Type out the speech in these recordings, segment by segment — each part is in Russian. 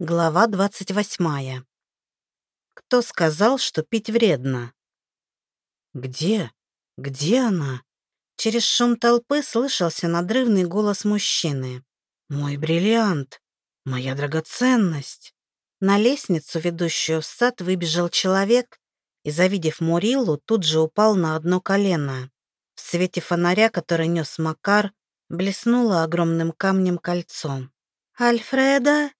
Глава 28. Кто сказал, что пить вредно? Где? Где она? Через шум толпы слышался надрывный голос мужчины. Мой бриллиант, моя драгоценность. На лестницу, ведущую в сад, выбежал человек и, завидев Мурилу, тут же упал на одно колено. В свете фонаря, который нес Макар, блеснуло огромным камнем кольцо. «Альфреда?»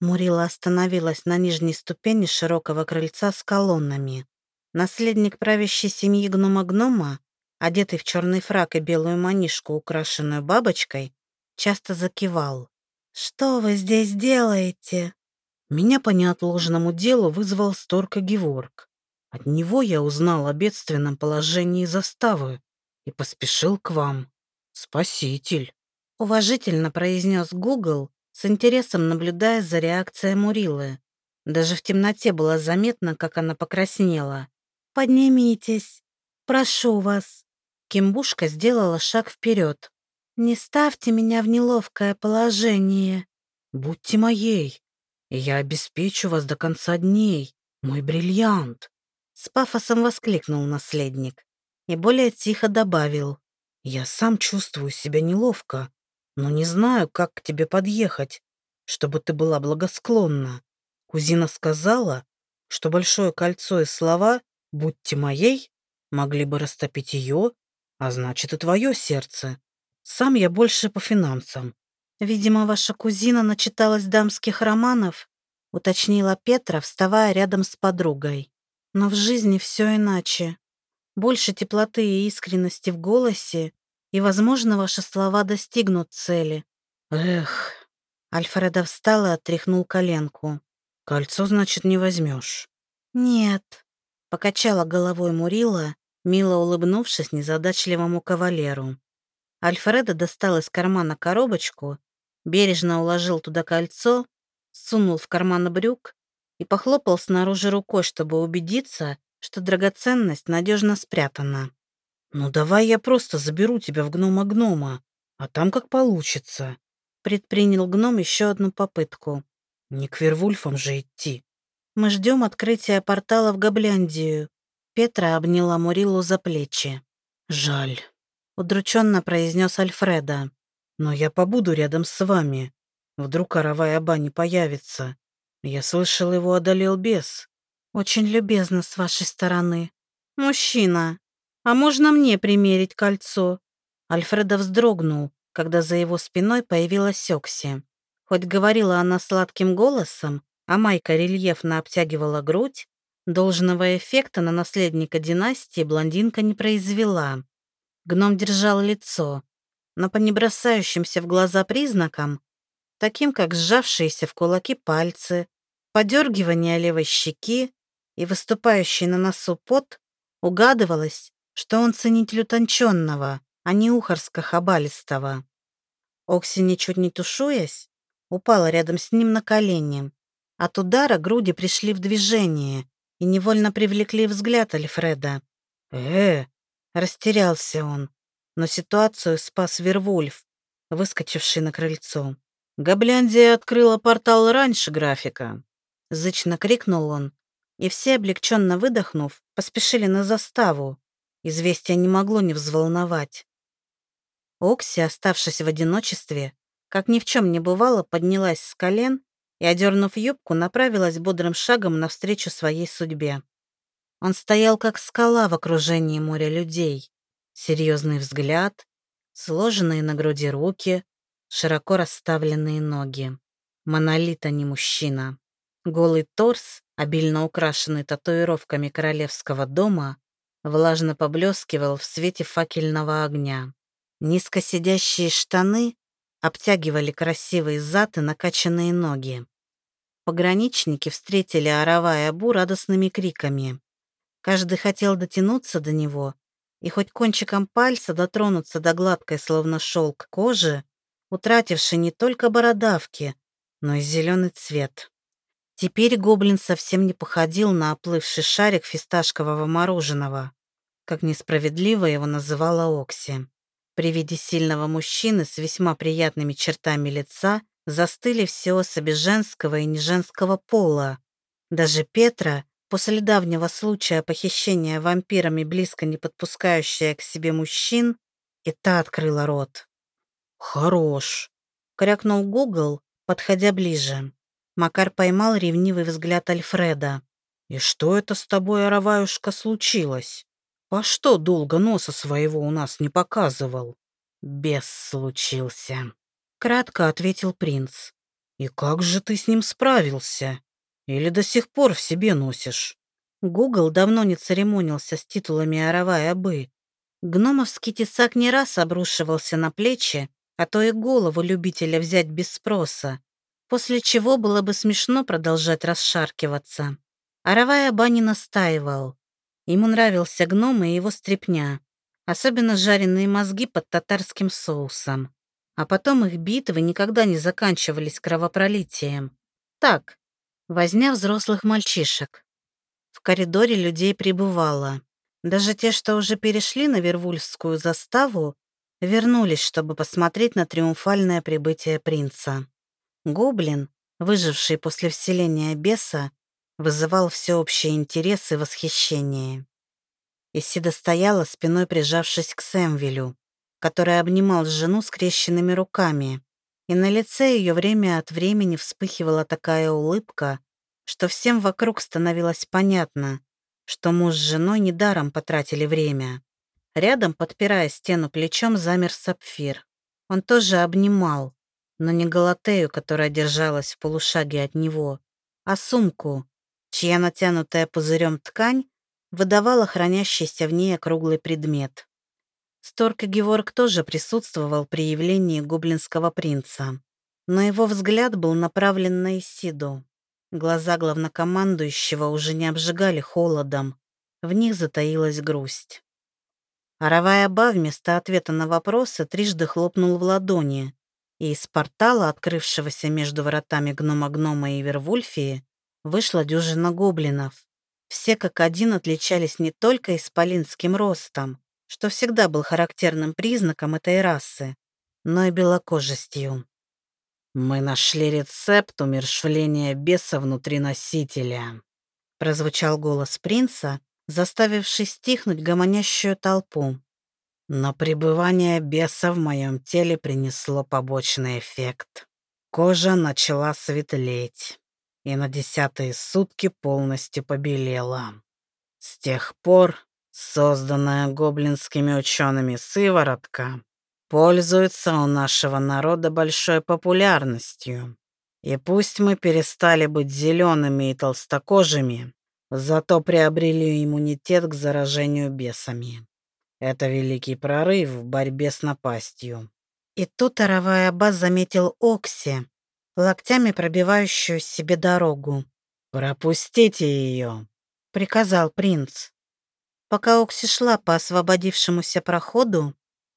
Мурила остановилась на нижней ступени широкого крыльца с колоннами. Наследник правящей семьи гнома-гнома, одетый в черный фрак и белую манишку, украшенную бабочкой, часто закивал. «Что вы здесь делаете?» Меня по неотложному делу вызвал Сторка Геворг. От него я узнал о бедственном положении заставы и поспешил к вам. Спаситель. Уважительно произнес Гугл, с интересом наблюдая за реакцией Мурилы. Даже в темноте было заметно, как она покраснела. «Поднимитесь! Прошу вас!» Кимбушка сделала шаг вперед. «Не ставьте меня в неловкое положение!» «Будьте моей, я обеспечу вас до конца дней, мой бриллиант!» С пафосом воскликнул наследник и более тихо добавил. «Я сам чувствую себя неловко, но не знаю, как к тебе подъехать, чтобы ты была благосклонна. Кузина сказала, что большое кольцо и слова «будьте моей» могли бы растопить ее, а значит и твое сердце. Сам я больше по финансам. Видимо, ваша кузина начиталась дамских романов, уточнила Петра, вставая рядом с подругой. Но в жизни все иначе. Больше теплоты и искренности в голосе и, возможно, ваши слова достигнут цели. Эх. Альфреда встал и отряхнул коленку. Кольцо, значит, не возьмешь. Нет. Покачала головой Мурила, мило улыбнувшись незадачливому кавалеру. Альфреда достал из кармана коробочку, бережно уложил туда кольцо, сунул в карман брюк и похлопал снаружи рукой, чтобы убедиться, что драгоценность надежно спрятана. «Ну давай я просто заберу тебя в гнома-гнома, а там как получится». Предпринял гном еще одну попытку. «Не к Вервульфам же идти». «Мы ждем открытия портала в Гобляндию». Петра обняла Мурилу за плечи. «Жаль», — удрученно произнес Альфреда. «Но я побуду рядом с вами. Вдруг Аравай Аба не появится. Я слышал, его одолел бес». «Очень любезно с вашей стороны». «Мужчина, «А можно мне примерить кольцо?» Альфреда вздрогнул, когда за его спиной появилась Окси. Хоть говорила она сладким голосом, а майка рельефно обтягивала грудь, должного эффекта на наследника династии блондинка не произвела. Гном держал лицо, но по небросающимся в глаза признакам, таким как сжавшиеся в кулаки пальцы, подергивание левой щеки и выступающий на носу пот, угадывалось, что он ценитель утонченного, а не ухарско-хабалистого. Окси, ничуть не тушуясь, упала рядом с ним на колени. От удара груди пришли в движение и невольно привлекли взгляд Альфреда. э растерялся он, но ситуацию спас Вервульф, выскочивший на крыльцо. «Гобляндия открыла портал раньше графика!» Зычно крикнул он, и все, облегченно выдохнув, поспешили на заставу, Известие не могло не взволновать. Окси, оставшись в одиночестве, как ни в чем не бывало, поднялась с колен и, одернув юбку, направилась бодрым шагом навстречу своей судьбе. Он стоял как скала в окружении моря людей. Серьезный взгляд, сложенные на груди руки, широко расставленные ноги. Монолит, а не мужчина. Голый торс, обильно украшенный татуировками королевского дома, влажно поблескивал в свете факельного огня. Низко сидящие штаны обтягивали красивые зад и накачанные ноги. Пограничники встретили Арава и радостными криками. Каждый хотел дотянуться до него и хоть кончиком пальца дотронуться до гладкой, словно шелк, кожи, утратившей не только бородавки, но и зеленый цвет. Теперь гоблин совсем не походил на оплывший шарик фисташкового мороженого, как несправедливо его называла Окси. При виде сильного мужчины с весьма приятными чертами лица, застыли все особи женского и неженского пола. Даже Петра, после давнего случая похищения вампирами, близко не подпускающая к себе мужчин, и та открыла рот. «Хорош!» — крякнул Гугл, подходя ближе. Макар поймал ревнивый взгляд Альфреда. «И что это с тобой, Араваюшка, случилось? По что долго носа своего у нас не показывал?» «Бес случился», — кратко ответил принц. «И как же ты с ним справился? Или до сих пор в себе носишь?» Гугл давно не церемонился с титулами Аравай Абы. Гномовский тесак не раз обрушивался на плечи, а то и голову любителя взять без спроса, после чего было бы смешно продолжать расшаркиваться. Аравай Аба не настаивал. Ему нравился гном и его стряпня, особенно жареные мозги под татарским соусом. А потом их битвы никогда не заканчивались кровопролитием. Так, возня взрослых мальчишек. В коридоре людей прибывало. Даже те, что уже перешли на Вервульфскую заставу, вернулись, чтобы посмотреть на триумфальное прибытие принца. Гоблин, выживший после вселения беса, вызывал всеобщий интерес и восхищение. Исида стояла, спиной прижавшись к Сэмвилю, который обнимал жену скрещенными руками, и на лице ее время от времени вспыхивала такая улыбка, что всем вокруг становилось понятно, что муж с женой недаром потратили время. Рядом, подпирая стену плечом, замер сапфир. Он тоже обнимал, но не Галатею, которая держалась в полушаге от него, а сумку, чья натянутая пузырем ткань выдавала хранящийся в ней округлый предмет. Сторк и Геворг тоже присутствовал при явлении гоблинского принца, но его взгляд был направлен на Исиду. Глаза главнокомандующего уже не обжигали холодом, в них затаилась грусть. Аравай Аба вместо ответа на вопросы трижды хлопнул в ладони, и из портала, открывшегося между воротами гнома-гнома и Вервульфии, вышла дюжина гоблинов. Все как один отличались не только исполинским ростом, что всегда был характерным признаком этой расы, но и белокожестью. «Мы нашли рецепт умершвления беса внутри носителя», прозвучал голос принца, заставивший стихнуть гомонящую толпу. Но пребывание беса в моем теле принесло побочный эффект. Кожа начала светлеть и на десятые сутки полностью побелела. С тех пор созданная гоблинскими учеными сыворотка пользуется у нашего народа большой популярностью. И пусть мы перестали быть зелеными и толстокожими, зато приобрели иммунитет к заражению бесами. Это великий прорыв в борьбе с напастью. И тут Аравай Аббас заметил Окси, локтями пробивающую себе дорогу. «Пропустите ее», — приказал принц. Пока Окси шла по освободившемуся проходу,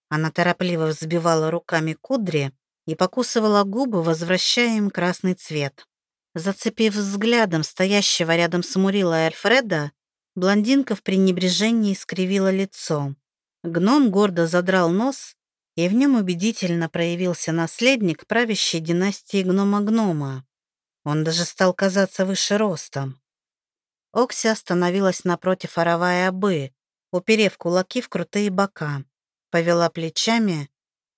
она торопливо взбивала руками кудри и покусывала губы, возвращая им красный цвет. Зацепив взглядом стоящего рядом с Мурилой Альфреда, блондинка в пренебрежении скривила лицо. Гном гордо задрал нос, и в нем убедительно проявился наследник правящей династии гнома-гнома. Он даже стал казаться выше ростом. Окси остановилась напротив Аравая Абы, уперев кулаки в крутые бока повела плечами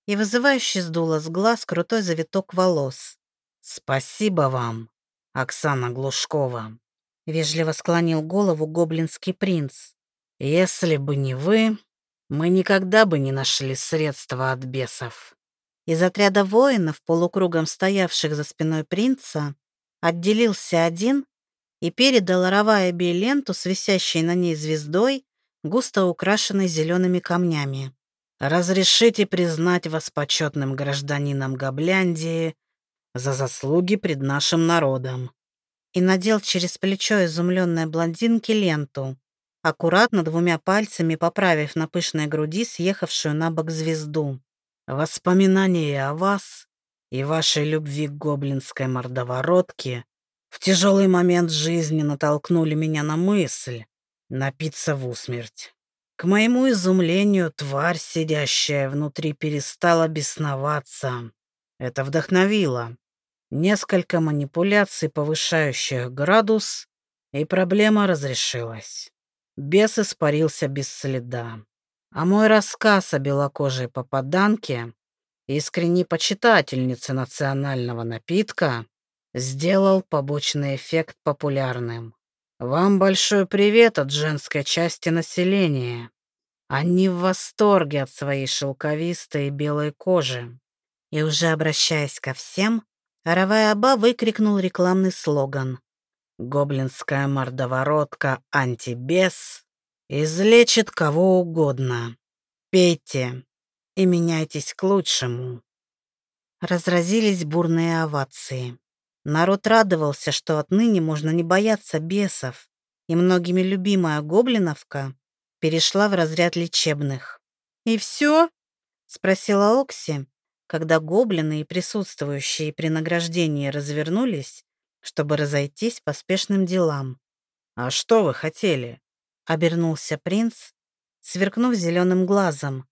и вызывающе сдула с глаз крутой завиток волос. «Спасибо вам, Оксана Глушкова», — вежливо склонил голову гоблинский принц. «Если бы не вы, мы никогда бы не нашли средства от бесов». Из отряда воинов, полукругом стоявших за спиной принца, отделился один и передал Раваебе ленту с висящей на ней звездой, густо украшенной зелеными камнями. Разрешите признать вас почетным гражданином Гобляндии за заслуги пред нашим народом». И надел через плечо изумленной блондинки ленту, аккуратно двумя пальцами поправив на пышной груди съехавшую на бок звезду. «Воспоминания о вас и вашей любви к гоблинской мордоворотке в тяжелый момент жизни натолкнули меня на мысль напиться в усмерть. К моему изумлению, тварь, сидящая внутри, перестала бесноваться. Это вдохновило. Несколько манипуляций, повышающих градус, и проблема разрешилась. Бес испарился без следа. А мой рассказ о белокожей попаданке, искренней почитательнице национального напитка, сделал побочный эффект популярным. Вам большой привет от женской части населения. Они в восторге от своей шелковистой белой кожи. И уже обращаясь ко всем, Аравай Аба выкрикнул рекламный слоган. «Гоблинская мордоворотка антибес излечит кого угодно. Пейте и меняйтесь к лучшему». Разразились бурные овации. Народ радовался, что отныне можно не бояться бесов, и многими любимая гоблиновка перешла в разряд лечебных. «И все?» — спросила Окси, когда гоблины и присутствующие при награждении развернулись, чтобы разойтись по спешным делам. «А что вы хотели?» — обернулся принц, сверкнув зеленым глазом.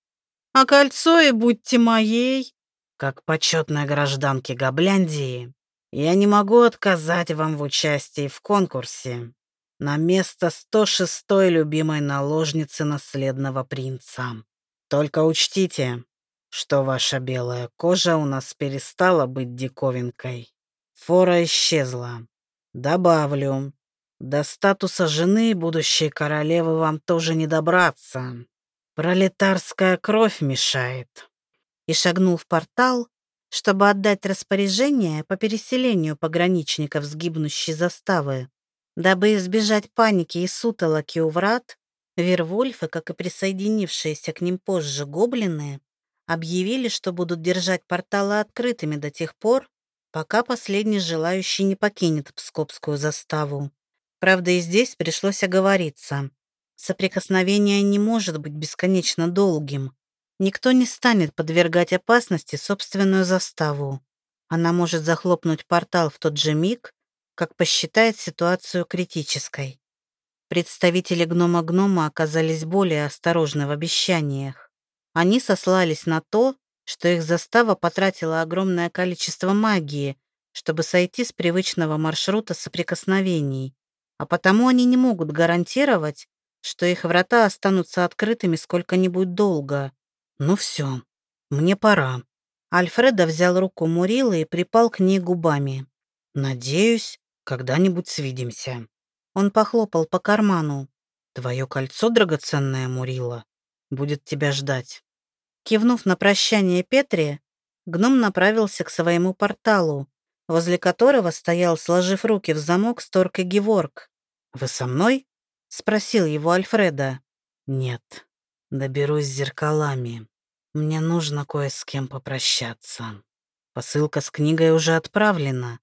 «А кольцо и будьте моей!» «Как почетной гражданке Гобляндии, я не могу отказать вам в участии в конкурсе на место 106-й любимой наложницы наследного принца. Только учтите, что ваша белая кожа у нас перестала быть диковинкой. Фора исчезла. Добавлю, до статуса жены будущей королевы вам тоже не добраться. Пролетарская кровь мешает. И шагнул в портал, чтобы отдать распоряжение по переселению пограничников с гибнущей заставы. Дабы избежать паники и сутолоки у врат, Вервольфы, как и присоединившиеся к ним позже гоблины, объявили, что будут держать порталы открытыми до тех пор, пока последний желающий не покинет Пскопскую заставу. Правда, и здесь пришлось оговориться. Соприкосновение не может быть бесконечно долгим. Никто не станет подвергать опасности собственную заставу. Она может захлопнуть портал в тот же миг, как посчитает ситуацию критической. Представители гнома-гнома оказались более осторожны в обещаниях. Они сослались на то, что их застава потратила огромное количество магии, чтобы сойти с привычного маршрута соприкосновений, а потому они не могут гарантировать, что их врата останутся открытыми сколько-нибудь долго. Ну все, мне пора. Альфреда взял руку Мурилы и припал к ней губами. «Надеюсь, когда-нибудь свидимся». Он похлопал по карману. «Твое кольцо, драгоценное Мурила, будет тебя ждать». Кивнув на прощание Петре, гном направился к своему порталу, возле которого стоял, сложив руки в замок, Сторк и Геворг. «Вы со мной?» — спросил его Альфреда. «Нет, доберусь зеркалами. Мне нужно кое с кем попрощаться. Посылка с книгой уже отправлена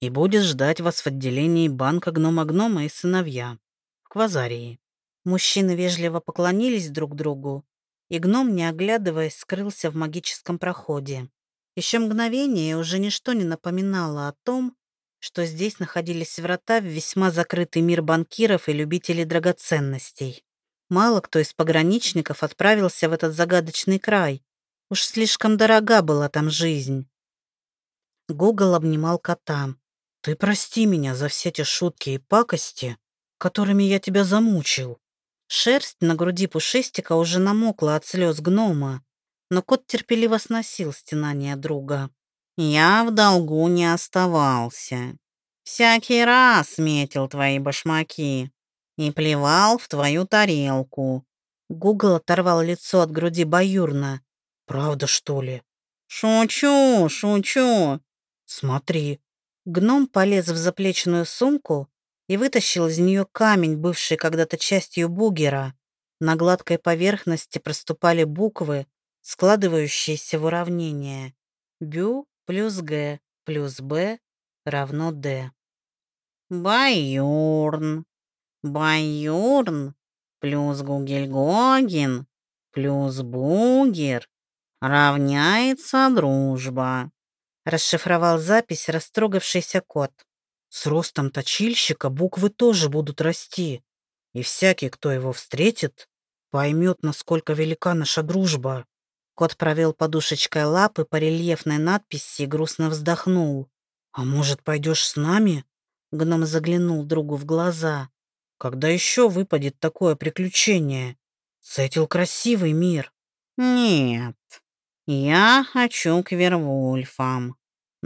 и будет ждать вас в отделении банка гнома-гнома и сыновья в Квазарии». Мужчины вежливо поклонились друг другу, и гном, не оглядываясь, скрылся в магическом проходе. Еще мгновение уже ничто не напоминало о том, что здесь находились врата в весьма закрытый мир банкиров и любителей драгоценностей. Мало кто из пограничников отправился в этот загадочный край. Уж слишком дорога была там жизнь. Гугл обнимал кота. «Ты прости меня за все те шутки и пакости, которыми я тебя замучил. Шерсть на груди пушистика уже намокла от слез гнома, но кот терпеливо сносил стенания друга. «Я в долгу не оставался. Всякий раз метил твои башмаки и плевал в твою тарелку». Гугл оторвал лицо от груди баюрно. «Правда, что ли?» «Шучу, шучу!» «Смотри». Гном полез в заплечную сумку и вытащил из нее камень, бывший когда-то частью бугера. На гладкой поверхности проступали буквы, складывающиеся в уравнение. Бю плюс Г плюс Б равно Д. Баюрн. Баюрн плюс Гугельгогин плюс Бугер равняется дружба. Расшифровал запись растрогавшийся кот. С ростом точильщика буквы тоже будут расти, и всякий, кто его встретит, поймет, насколько велика наша дружба. Кот провел подушечкой лапы по рельефной надписи и грустно вздохнул. «А может, пойдешь с нами?» Гном заглянул другу в глаза. «Когда еще выпадет такое приключение? Сетил красивый мир». «Нет, я хочу к Вервульфам.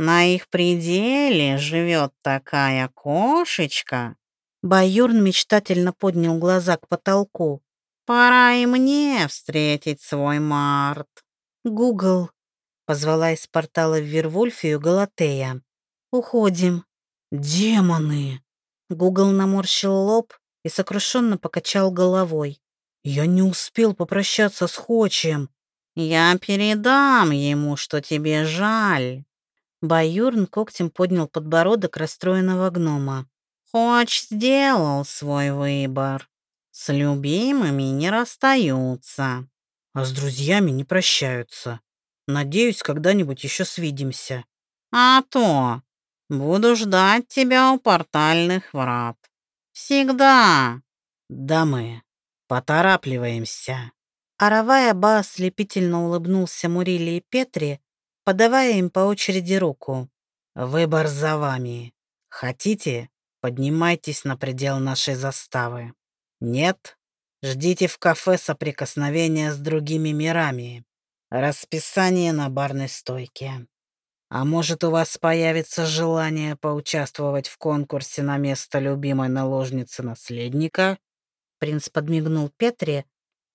На их пределе живет такая кошечка». Баюрн мечтательно поднял глаза к потолку. «Пора и мне встретить свой март». «Гугл», — позвала из портала в Вервульфию Галатея. «Уходим». «Демоны!» Гугл наморщил лоб и сокрушенно покачал головой. «Я не успел попрощаться с Хочем». «Я передам ему, что тебе жаль». Баюрн когтем поднял подбородок расстроенного гнома. «Хоч сделал свой выбор. С любимыми не расстаются». «А с друзьями не прощаются. Надеюсь, когда-нибудь еще свидимся». «А то! Буду ждать тебя у портальных врат. Всегда. Дамы, поторапливаемся. Аравая Ба слепительно улыбнулся Мурили и Петре, подавая им по очереди руку. Выбор за вами. Хотите, поднимайтесь на предел нашей заставы. Нет, ждите в кафе соприкосновения с другими мирами. Расписание на барной стойке. А может, у вас появится желание поучаствовать в конкурсе на место любимой наложницы наследника? Принц подмигнул Петре,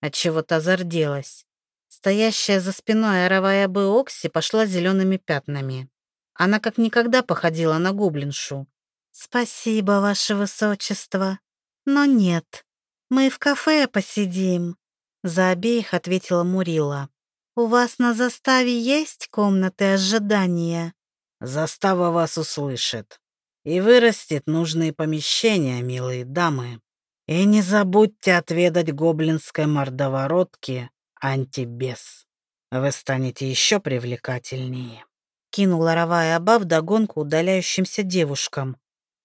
отчего та зарделась. Стоящая за спиной оровая бы Окси пошла зелеными пятнами. Она как никогда походила на гоблиншу. «Спасибо, ваше высочество. Но нет, мы в кафе посидим», — за обеих ответила Мурила. «У вас на заставе есть комнаты ожидания?» «Застава вас услышит и вырастет нужные помещения, милые дамы. И не забудьте отведать гоблинской мордоворотки антибес. Вы станете еще привлекательнее». Кинула Равая Аба вдогонку удаляющимся девушкам.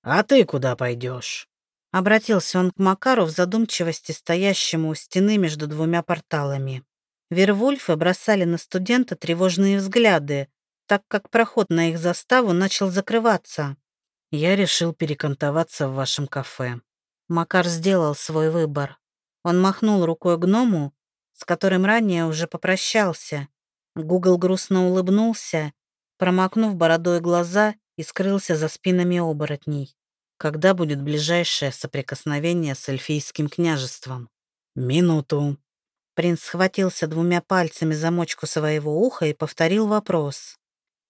«А ты куда пойдешь?» Обратился он к Макару в задумчивости, стоящему у стены между двумя порталами. Вервульфы бросали на студента тревожные взгляды, так как проход на их заставу начал закрываться. Я решил перекантоваться в вашем кафе. Макар сделал свой выбор. Он махнул рукой гному, с которым ранее уже попрощался. Гугл грустно улыбнулся, промокнув бородой глаза и скрылся за спинами оборотней. Когда будет ближайшее соприкосновение с эльфийским княжеством? Минуту. Принц схватился двумя пальцами за мочку своего уха и повторил вопрос.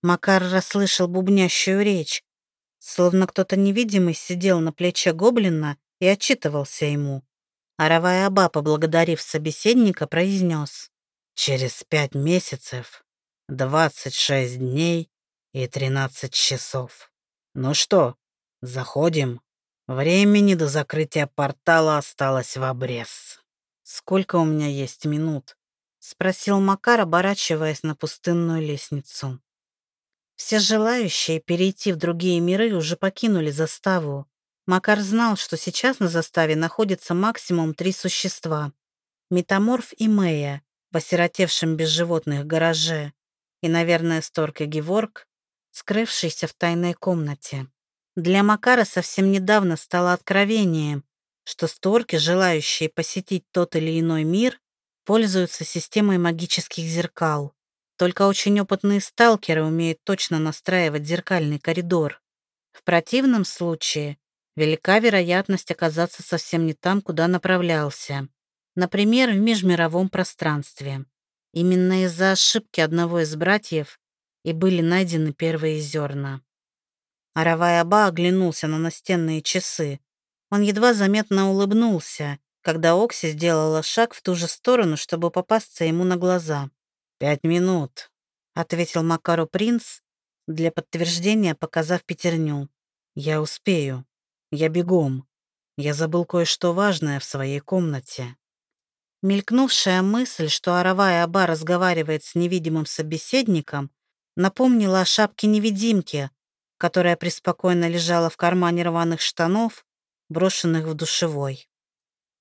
Макар расслышал бубнящую речь, словно кто-то невидимый сидел на плече гоблина и отчитывался ему. Аравая Аба, поблагодарив собеседника, произнес «Через пять месяцев, двадцать шесть дней и тринадцать часов. Ну что, заходим? Времени до закрытия портала осталось в обрез». «Сколько у меня есть минут?» — спросил Макар, оборачиваясь на пустынную лестницу. Все желающие перейти в другие миры уже покинули заставу. Макар знал, что сейчас на заставе находится максимум три существа. Метаморф и Мэя в осиротевшем без животных гараже и, наверное, Сторг и Геворг, скрывшийся в тайной комнате. Для Макара совсем недавно стало откровением, что сторки, желающие посетить тот или иной мир, пользуются системой магических зеркал. Только очень опытные сталкеры умеют точно настраивать зеркальный коридор. В противном случае велика вероятность оказаться совсем не там, куда направлялся. Например, в межмировом пространстве. Именно из-за ошибки одного из братьев и были найдены первые зерна. Аравай Аба оглянулся на настенные часы. Он едва заметно улыбнулся, когда Окси сделала шаг в ту же сторону, чтобы попасться ему на глаза. «Пять минут», — ответил Макару принц, для подтверждения показав пятерню. «Я успею. Я бегом. Я забыл кое-что важное в своей комнате». Мелькнувшая мысль, что Аравая Аба разговаривает с невидимым собеседником, напомнила о шапке-невидимке, которая преспокойно лежала в кармане рваных штанов брошенных в душевой.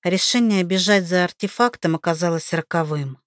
Решение бежать за артефактом оказалось роковым.